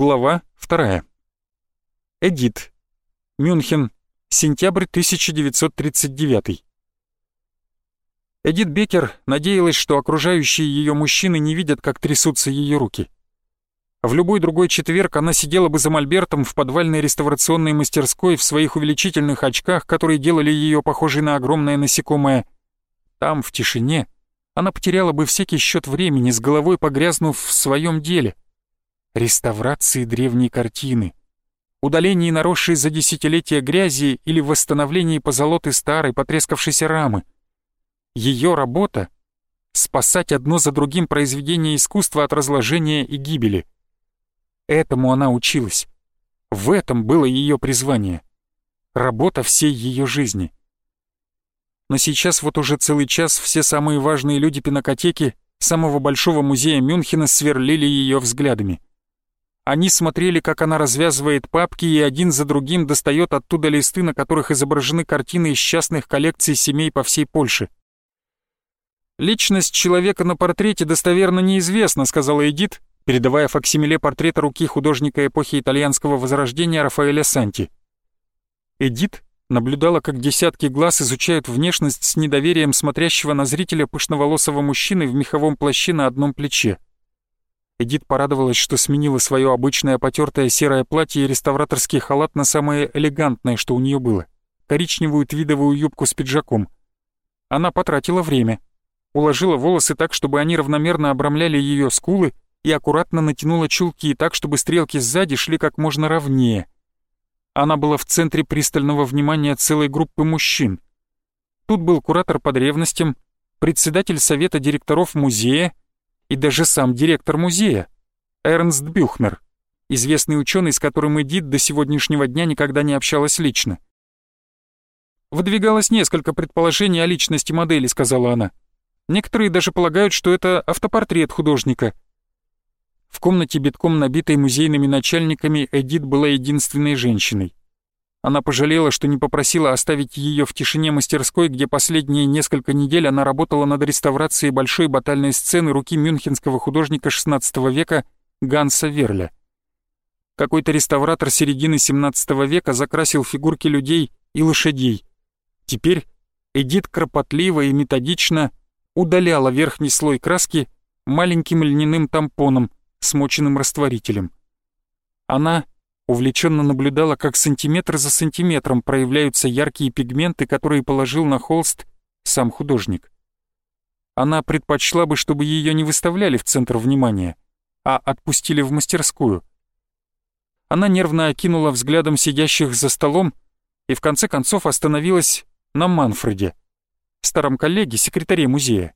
Глава 2. Эдит. Мюнхен. Сентябрь 1939. Эдит Бекер надеялась, что окружающие ее мужчины не видят, как трясутся ее руки. В любой другой четверг она сидела бы за мольбертом в подвальной реставрационной мастерской в своих увеличительных очках, которые делали ее похожей на огромное насекомое. Там, в тишине, она потеряла бы всякий счет времени, с головой погрязнув в своем деле — реставрации древней картины, удалении наросшей за десятилетия грязи или восстановлении позолоты старой потрескавшейся рамы. Ее работа — спасать одно за другим произведения искусства от разложения и гибели. Этому она училась. В этом было ее призвание. Работа всей ее жизни. Но сейчас вот уже целый час все самые важные люди пинокотеки самого большого музея Мюнхена сверлили ее взглядами. Они смотрели, как она развязывает папки и один за другим достает оттуда листы, на которых изображены картины из частных коллекций семей по всей Польше. «Личность человека на портрете достоверно неизвестна», — сказала Эдит, передавая факсимиле портрета руки художника эпохи итальянского возрождения Рафаэля Санти. Эдит наблюдала, как десятки глаз изучают внешность с недоверием смотрящего на зрителя пышноволосого мужчины в меховом плаще на одном плече. Эдит порадовалась, что сменила свое обычное потертое серое платье и реставраторский халат на самое элегантное, что у нее было — коричневую твидовую юбку с пиджаком. Она потратила время, уложила волосы так, чтобы они равномерно обрамляли ее скулы и аккуратно натянула чулки так, чтобы стрелки сзади шли как можно ровнее. Она была в центре пристального внимания целой группы мужчин. Тут был куратор по древностям, председатель совета директоров музея, и даже сам директор музея, Эрнст Бюхнер, известный ученый, с которым Эдит до сегодняшнего дня никогда не общалась лично. «Выдвигалось несколько предположений о личности модели», — сказала она. «Некоторые даже полагают, что это автопортрет художника». В комнате, битком набитой музейными начальниками, Эдит была единственной женщиной. Она пожалела, что не попросила оставить ее в тишине мастерской, где последние несколько недель она работала над реставрацией большой батальной сцены руки мюнхенского художника XVI века Ганса Верля. Какой-то реставратор середины XVII века закрасил фигурки людей и лошадей. Теперь Эдит кропотливо и методично удаляла верхний слой краски маленьким льняным тампоном, смоченным растворителем. Она увлеченно наблюдала, как сантиметр за сантиметром проявляются яркие пигменты, которые положил на холст сам художник. Она предпочла бы, чтобы ее не выставляли в центр внимания, а отпустили в мастерскую. Она нервно окинула взглядом сидящих за столом и в конце концов остановилась на Манфреде, старом коллеге, секретаре музея.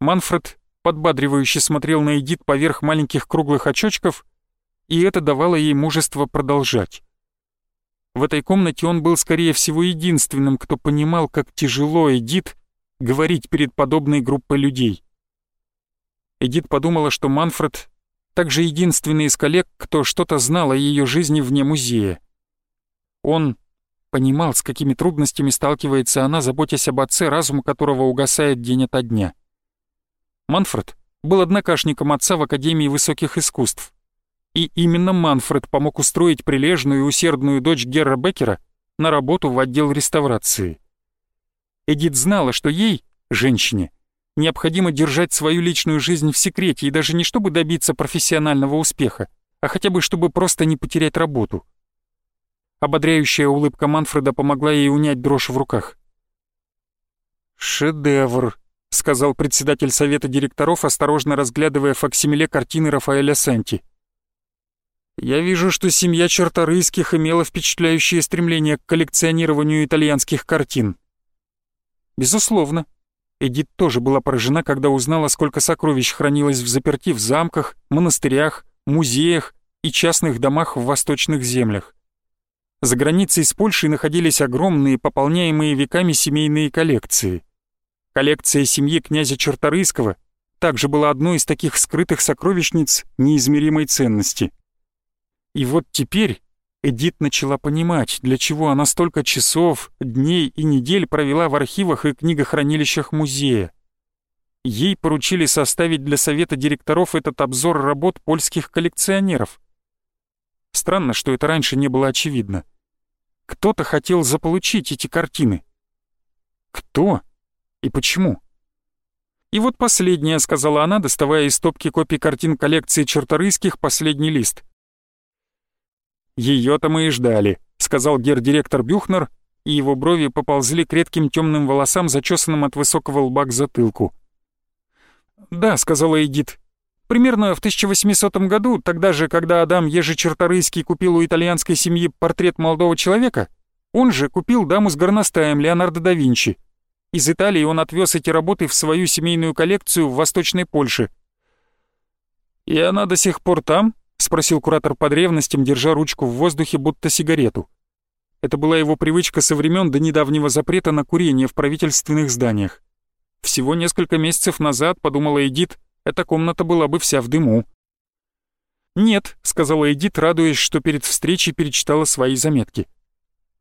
Манфред подбадривающе смотрел на Эдит поверх маленьких круглых очочков и это давало ей мужество продолжать. В этой комнате он был, скорее всего, единственным, кто понимал, как тяжело Эдит говорить перед подобной группой людей. Эдит подумала, что Манфред также единственный из коллег, кто что-то знал о ее жизни вне музея. Он понимал, с какими трудностями сталкивается она, заботясь об отце, разум которого угасает день ото дня. Манфред был однокашником отца в Академии высоких искусств. И именно Манфред помог устроить прилежную и усердную дочь Герра Беккера на работу в отдел реставрации. Эдит знала, что ей, женщине, необходимо держать свою личную жизнь в секрете и даже не чтобы добиться профессионального успеха, а хотя бы чтобы просто не потерять работу. Ободряющая улыбка Манфреда помогла ей унять дрожь в руках. «Шедевр», — сказал председатель совета директоров, осторожно разглядывая факсимиле картины Рафаэля Санти. Я вижу, что семья Черторыйских имела впечатляющее стремление к коллекционированию итальянских картин. Безусловно. Эдит тоже была поражена, когда узнала, сколько сокровищ хранилось в заперти в замках, монастырях, музеях и частных домах в восточных землях. За границей с Польшей находились огромные, пополняемые веками семейные коллекции. Коллекция семьи князя Черторыйского также была одной из таких скрытых сокровищниц неизмеримой ценности. И вот теперь Эдит начала понимать, для чего она столько часов, дней и недель провела в архивах и книгохранилищах музея. Ей поручили составить для совета директоров этот обзор работ польских коллекционеров. странно, что это раньше не было очевидно. Кто-то хотел заполучить эти картины. Кто и почему? И вот последняя, сказала она, доставая из стопки копий картин коллекции черторийских последний лист. Ее-то мы и ждали, сказал гер-директор Бюхнер, и его брови поползли к редким темным волосам, зачесанным от высокого лба к затылку. «Да», — сказала Эдит, Примерно в 1800 году, тогда же, когда Адам Ежечерторийский купил у итальянской семьи портрет молодого человека, он же купил даму с горностаем Леонардо да Винчи. Из Италии он отвез эти работы в свою семейную коллекцию в Восточной Польше. «И она до сих пор там?» — спросил куратор под ревностью, держа ручку в воздухе, будто сигарету. Это была его привычка со времен до недавнего запрета на курение в правительственных зданиях. Всего несколько месяцев назад, подумала Эдит, эта комната была бы вся в дыму. «Нет», — сказала Эдит, радуясь, что перед встречей перечитала свои заметки.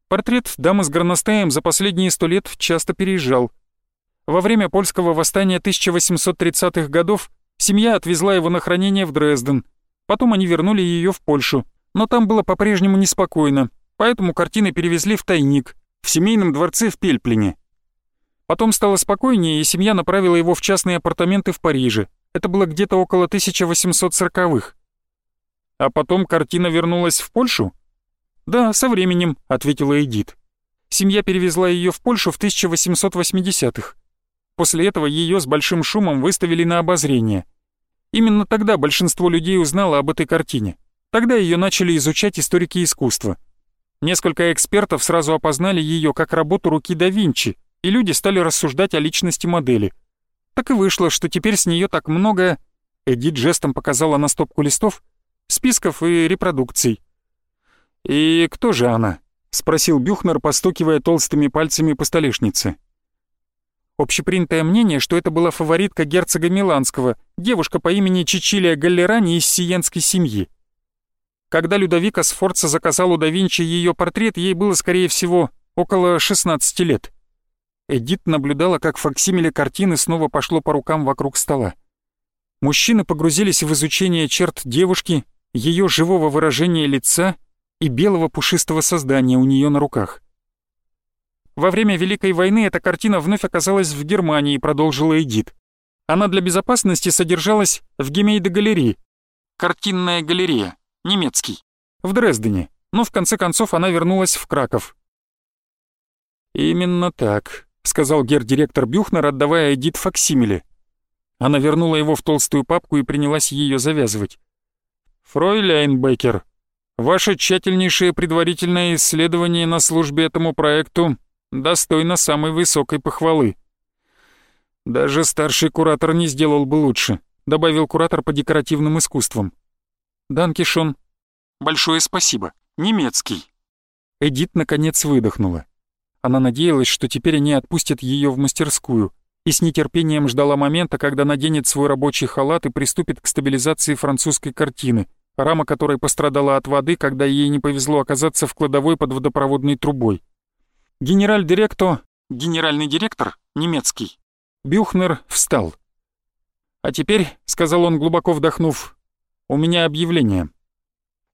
Портрет дамы с горностаем за последние сто лет часто переезжал. Во время польского восстания 1830-х годов семья отвезла его на хранение в Дрезден. Потом они вернули ее в Польшу. Но там было по-прежнему неспокойно, поэтому картины перевезли в тайник, в семейном дворце в Пельплине. Потом стало спокойнее, и семья направила его в частные апартаменты в Париже, это было где-то около 1840-х. А потом картина вернулась в Польшу? Да, со временем, ответила Эдит. Семья перевезла ее в Польшу в 1880-х. После этого ее с большим шумом выставили на обозрение. Именно тогда большинство людей узнало об этой картине. Тогда ее начали изучать историки искусства. Несколько экспертов сразу опознали ее как работу руки да Винчи, и люди стали рассуждать о личности модели. Так и вышло, что теперь с нее так много... Эдит жестом показала на стопку листов, списков и репродукций. «И кто же она?» — спросил Бюхнер, постукивая толстыми пальцами по столешнице. Общепринятое мнение, что это была фаворитка герцога Миланского, девушка по имени Чичилия Галлерани из сиенской семьи. Когда Людовика Сфорца заказал у да Винчи ее портрет, ей было, скорее всего, около 16 лет. Эдит наблюдала, как факсимиле картины снова пошло по рукам вокруг стола. Мужчины погрузились в изучение черт девушки, ее живого выражения лица и белого пушистого создания у нее на руках. Во время Великой войны эта картина вновь оказалась в Германии, продолжила Эдит. Она для безопасности содержалась в Гемейде-галерее. Картинная галерея, немецкий, в Дрездене, но в конце концов она вернулась в Краков. «Именно так», — сказал гер-директор Бюхнер, отдавая Эдит факсимиле. Она вернула его в толстую папку и принялась ее завязывать. «Фройляйн Беккер, ваше тщательнейшее предварительное исследование на службе этому проекту достойно самой высокой похвалы. Даже старший куратор не сделал бы лучше», — добавил куратор по декоративным искусствам. «Данкишон». «Большое спасибо. Немецкий». Эдит наконец выдохнула. Она надеялась, что теперь они отпустят ее в мастерскую, и с нетерпением ждала момента, когда наденет свой рабочий халат и приступит к стабилизации французской картины, рама которой пострадала от воды, когда ей не повезло оказаться в кладовой под водопроводной трубой. Генераль-директор, генеральный директор, немецкий, Бюхнер встал. «А теперь», — сказал он, глубоко вдохнув, — «у меня объявление».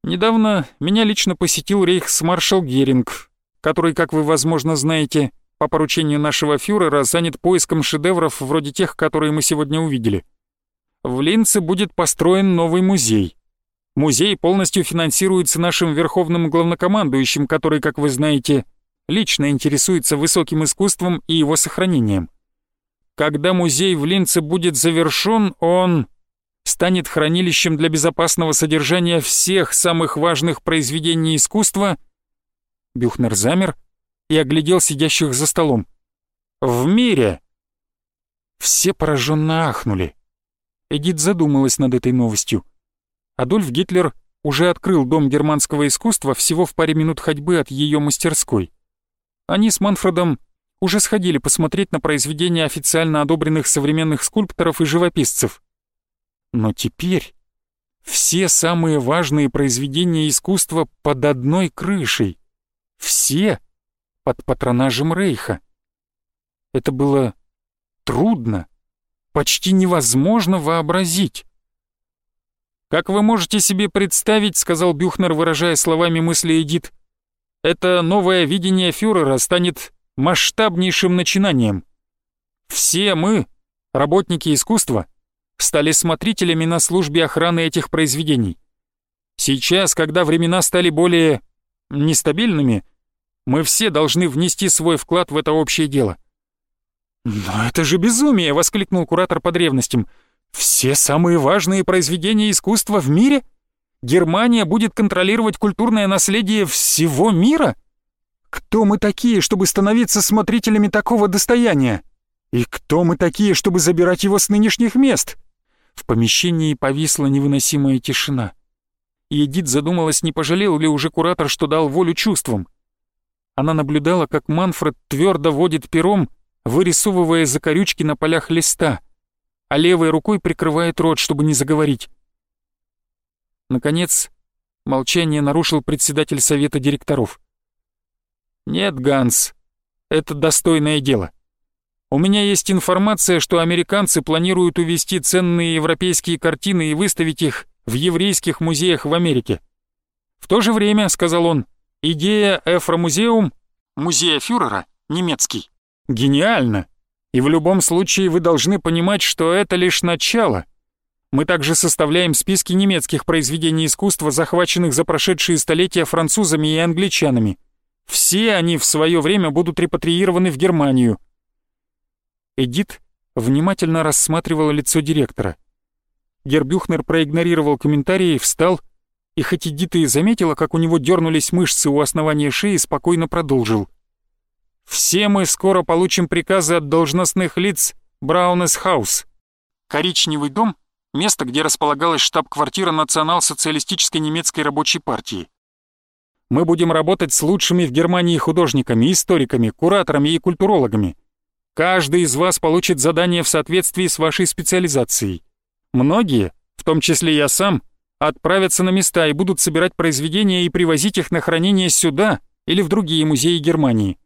Недавно меня лично посетил рейхсмаршал Геринг, который, как вы, возможно, знаете, по поручению нашего фюрера занят поиском шедевров вроде тех, которые мы сегодня увидели. В Линце будет построен новый музей. Музей полностью финансируется нашим верховным главнокомандующим, который, как вы знаете, лично интересуется высоким искусством и его сохранением. Когда музей в Линце будет завершен, он станет хранилищем для безопасного содержания всех самых важных произведений искусства Бюхнер замер и оглядел сидящих за столом. «В мире!» Все пораженно ахнули. Эдит задумалась над этой новостью. Адольф Гитлер уже открыл Дом германского искусства всего в паре минут ходьбы от ее мастерской. Они с Манфредом уже сходили посмотреть на произведения официально одобренных современных скульпторов и живописцев. Но теперь все самые важные произведения искусства под одной крышей. Все под патронажем Рейха. Это было трудно, почти невозможно вообразить. «Как вы можете себе представить», — сказал Бюхнер, выражая словами мысли Эдит, «это новое видение фюрера станет масштабнейшим начинанием. Все мы, работники искусства, стали смотрителями на службе охраны этих произведений. Сейчас, когда времена стали более нестабильными, мы все должны внести свой вклад в это общее дело. «Но это же безумие!» — воскликнул куратор по древностям. «Все самые важные произведения искусства в мире? Германия будет контролировать культурное наследие всего мира? Кто мы такие, чтобы становиться смотрителями такого достояния? И кто мы такие, чтобы забирать его с нынешних мест?» В помещении повисла невыносимая тишина. И Эдит задумалась, не пожалел ли уже куратор, что дал волю чувствам. Она наблюдала, как Манфред твердо водит пером, вырисовывая закорючки на полях листа, а левой рукой прикрывает рот, чтобы не заговорить. Наконец, молчание нарушил председатель совета директоров. «Нет, Ганс, это достойное дело. У меня есть информация, что американцы планируют увезти ценные европейские картины и выставить их в еврейских музеях в Америке. В то же время, сказал он, идея Эфромузеум, музея фюрера, немецкий, гениальна. И в любом случае вы должны понимать, что это лишь начало. Мы также составляем списки немецких произведений искусства, захваченных за прошедшие столетия французами и англичанами. Все они в свое время будут репатриированы в Германию. Эдит внимательно рассматривала лицо директора. Гербюхнер проигнорировал комментарии, встал и хоть Эдита и заметила, как у него дернулись мышцы у основания шеи, спокойно продолжил. «Все мы скоро получим приказы от должностных лиц Браунес Хаус. Коричневый дом — место, где располагалась штаб-квартира национал-социалистической немецкой рабочей партии. Мы будем работать с лучшими в Германии художниками, историками, кураторами и культурологами. Каждый из вас получит задание в соответствии с вашей специализацией. Многие, в том числе я сам, отправятся на места и будут собирать произведения и привозить их на хранение сюда или в другие музеи Германии.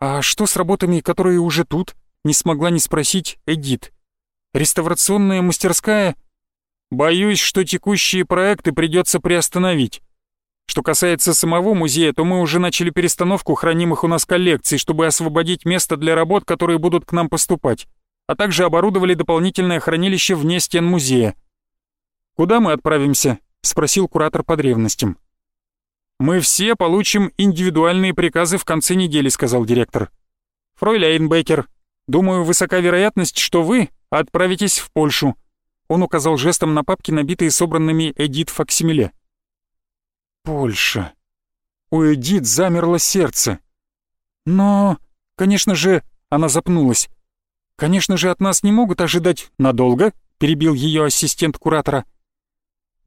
«А что с работами, которые уже тут?» — не смогла не спросить Эдит. «Реставрационная мастерская?» «Боюсь, что текущие проекты придется приостановить. Что касается самого музея, то мы уже начали перестановку хранимых у нас коллекций, чтобы освободить место для работ, которые будут к нам поступать, а также оборудовали дополнительное хранилище вне стен музея. «Куда мы отправимся?» — спросил куратор по древностям. «Мы все получим индивидуальные приказы в конце недели», — сказал директор. «Фройляйн Бейкер, думаю, высока вероятность, что вы отправитесь в Польшу». Он указал жестом на папки, набитые собранными Эдит факсимиле. Польша. У Эдит замерло сердце. Но, конечно же, она запнулась. Конечно же, от нас не могут ожидать надолго, перебил ее ассистент куратора.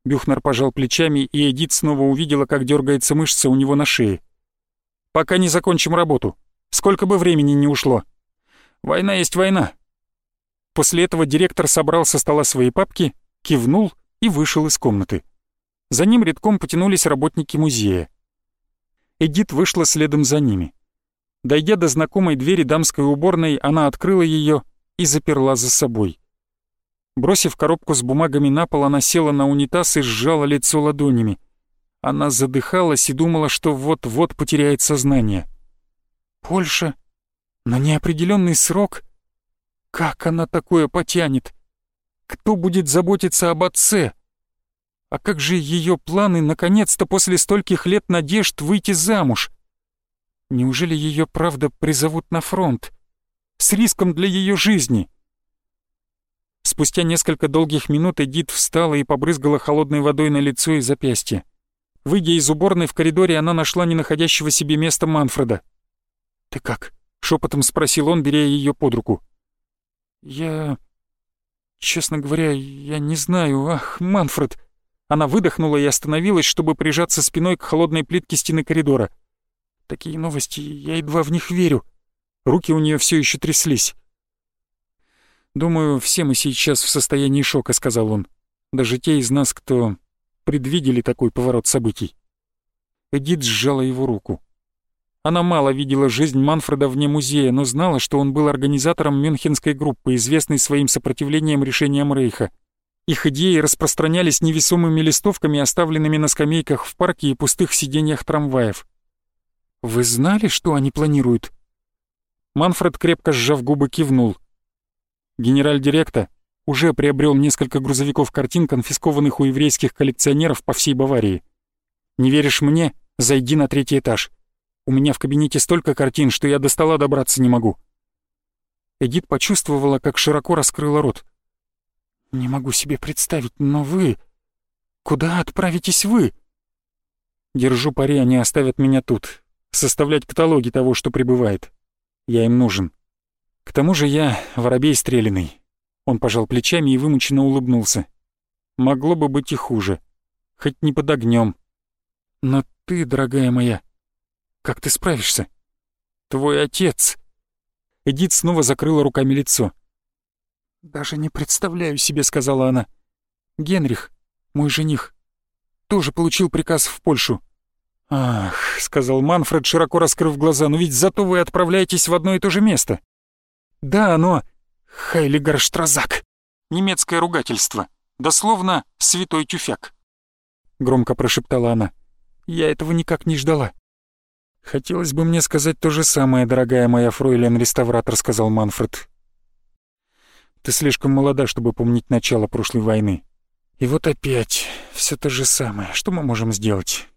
Бюхнер пожал плечами, и Эдит снова увидела, как дергается мышца у него на шее. «Пока не закончим работу. Сколько бы времени не ушло. Война есть война». После этого директор собрал со стола свои папки, кивнул и вышел из комнаты. За ним редком потянулись работники музея. Эдит вышла следом за ними. Дойдя до знакомой двери дамской уборной, она открыла ее и заперла за собой. Бросив коробку с бумагами на пол, она села на унитаз и сжала лицо ладонями. Она задыхалась и думала, что вот-вот потеряет сознание. Польша? На неопределенный срок? Как она такое потянет? Кто будет заботиться об отце? А как же ее планы наконец-то после стольких лет надежд выйти замуж? Неужели ее правда призовут на фронт? С риском для ее жизни? Спустя несколько долгих минут Эдит встала и побрызгала холодной водой на лицо и запястье. Выйдя из уборной в коридоре, она нашла не находящего себе места Манфреда. «Ты как?» — шепотом спросил он, беря ее под руку. «Я... честно говоря, я не знаю. Ах, Манфред!» Она выдохнула и остановилась, чтобы прижаться спиной к холодной плитке стены коридора. Такие новости, я едва в них верю. Руки у нее все еще тряслись. «Думаю, все мы сейчас в состоянии шока», — сказал он. «Даже те из нас, кто предвидели такой поворот событий». Эдит сжала его руку. Она мало видела жизнь Манфреда вне музея, но знала, что он был организатором Мюнхенской группы, известной своим сопротивлением решениям Рейха. Их идеи распространялись невесомыми листовками, оставленными на скамейках в парке и пустых сиденьях трамваев. «Вы знали, что они планируют?» Манфред, крепко сжав губы, кивнул. Генераль-директор уже приобрел несколько грузовиков картин, конфискованных у еврейских коллекционеров по всей Баварии. «Не веришь мне? Зайди на третий этаж. У меня в кабинете столько картин, что я до стола добраться не могу». Эдит почувствовала, как широко раскрыла рот. «Не могу себе представить, но вы... Куда отправитесь вы?» «Держу пари, они оставят меня тут. Составлять каталоги того, что прибывает. Я им нужен. К тому же я воробей стреляный». Он пожал плечами и вымученно улыбнулся. «Могло бы быть и хуже. Хоть не под огнем. Но ты, дорогая моя, как ты справишься? Твой отец...» Эдит снова закрыла руками лицо. «Даже не представляю себе», — сказала она. «Генрих, мой жених, тоже получил приказ в Польшу». «Ах», — сказал Манфред, широко раскрыв глаза, «но ведь зато вы отправляетесь в одно и то же место». «Да, но...» «Хайлигарштразак». Немецкое ругательство. Дословно «святой тюфяк». Громко прошептала она. «Я этого никак не ждала». «Хотелось бы мне сказать то же самое, дорогая моя фройлен-реставратор», — сказал Манфред. Ты слишком молода, чтобы помнить начало прошлой войны. И вот опять все то же самое. Что мы можем сделать?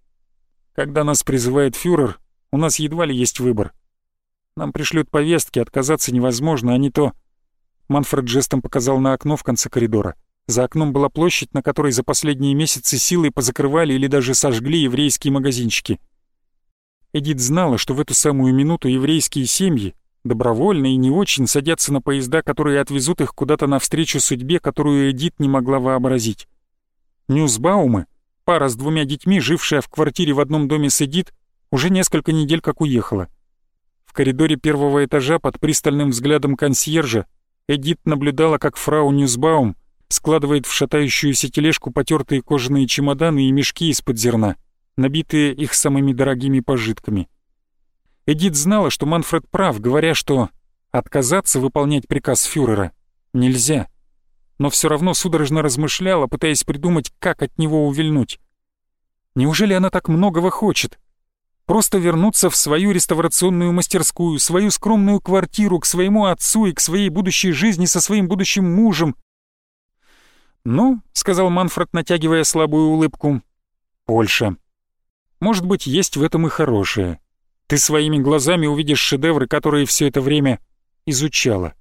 Когда нас призывает фюрер, у нас едва ли есть выбор. Нам пришлют повестки, отказаться невозможно, а не то... Манфред жестом показал на окно в конце коридора. За окном была площадь, на которой за последние месяцы силой позакрывали или даже сожгли еврейские магазинчики. Эдит знала, что в эту самую минуту еврейские семьи добровольно и не очень садятся на поезда, которые отвезут их куда-то навстречу судьбе, которую Эдит не могла вообразить. Ньюсбаумы, пара с двумя детьми, жившая в квартире в одном доме с Эдит, уже несколько недель как уехала. В коридоре первого этажа под пристальным взглядом консьержа Эдит наблюдала, как фрау Ньюсбаум складывает в шатающуюся тележку потертые кожаные чемоданы и мешки из-под зерна, набитые их самыми дорогими пожитками — Эдит знала, что Манфред прав, говоря, что отказаться выполнять приказ фюрера нельзя. Но все равно судорожно размышляла, пытаясь придумать, как от него увильнуть. Неужели она так многого хочет? Просто вернуться в свою реставрационную мастерскую, свою скромную квартиру, к своему отцу и к своей будущей жизни со своим будущим мужем. «Ну», — сказал Манфред, натягивая слабую улыбку, — «Польша. Может быть, есть в этом и хорошее. Ты своими глазами увидишь шедевры, которые все это время изучала.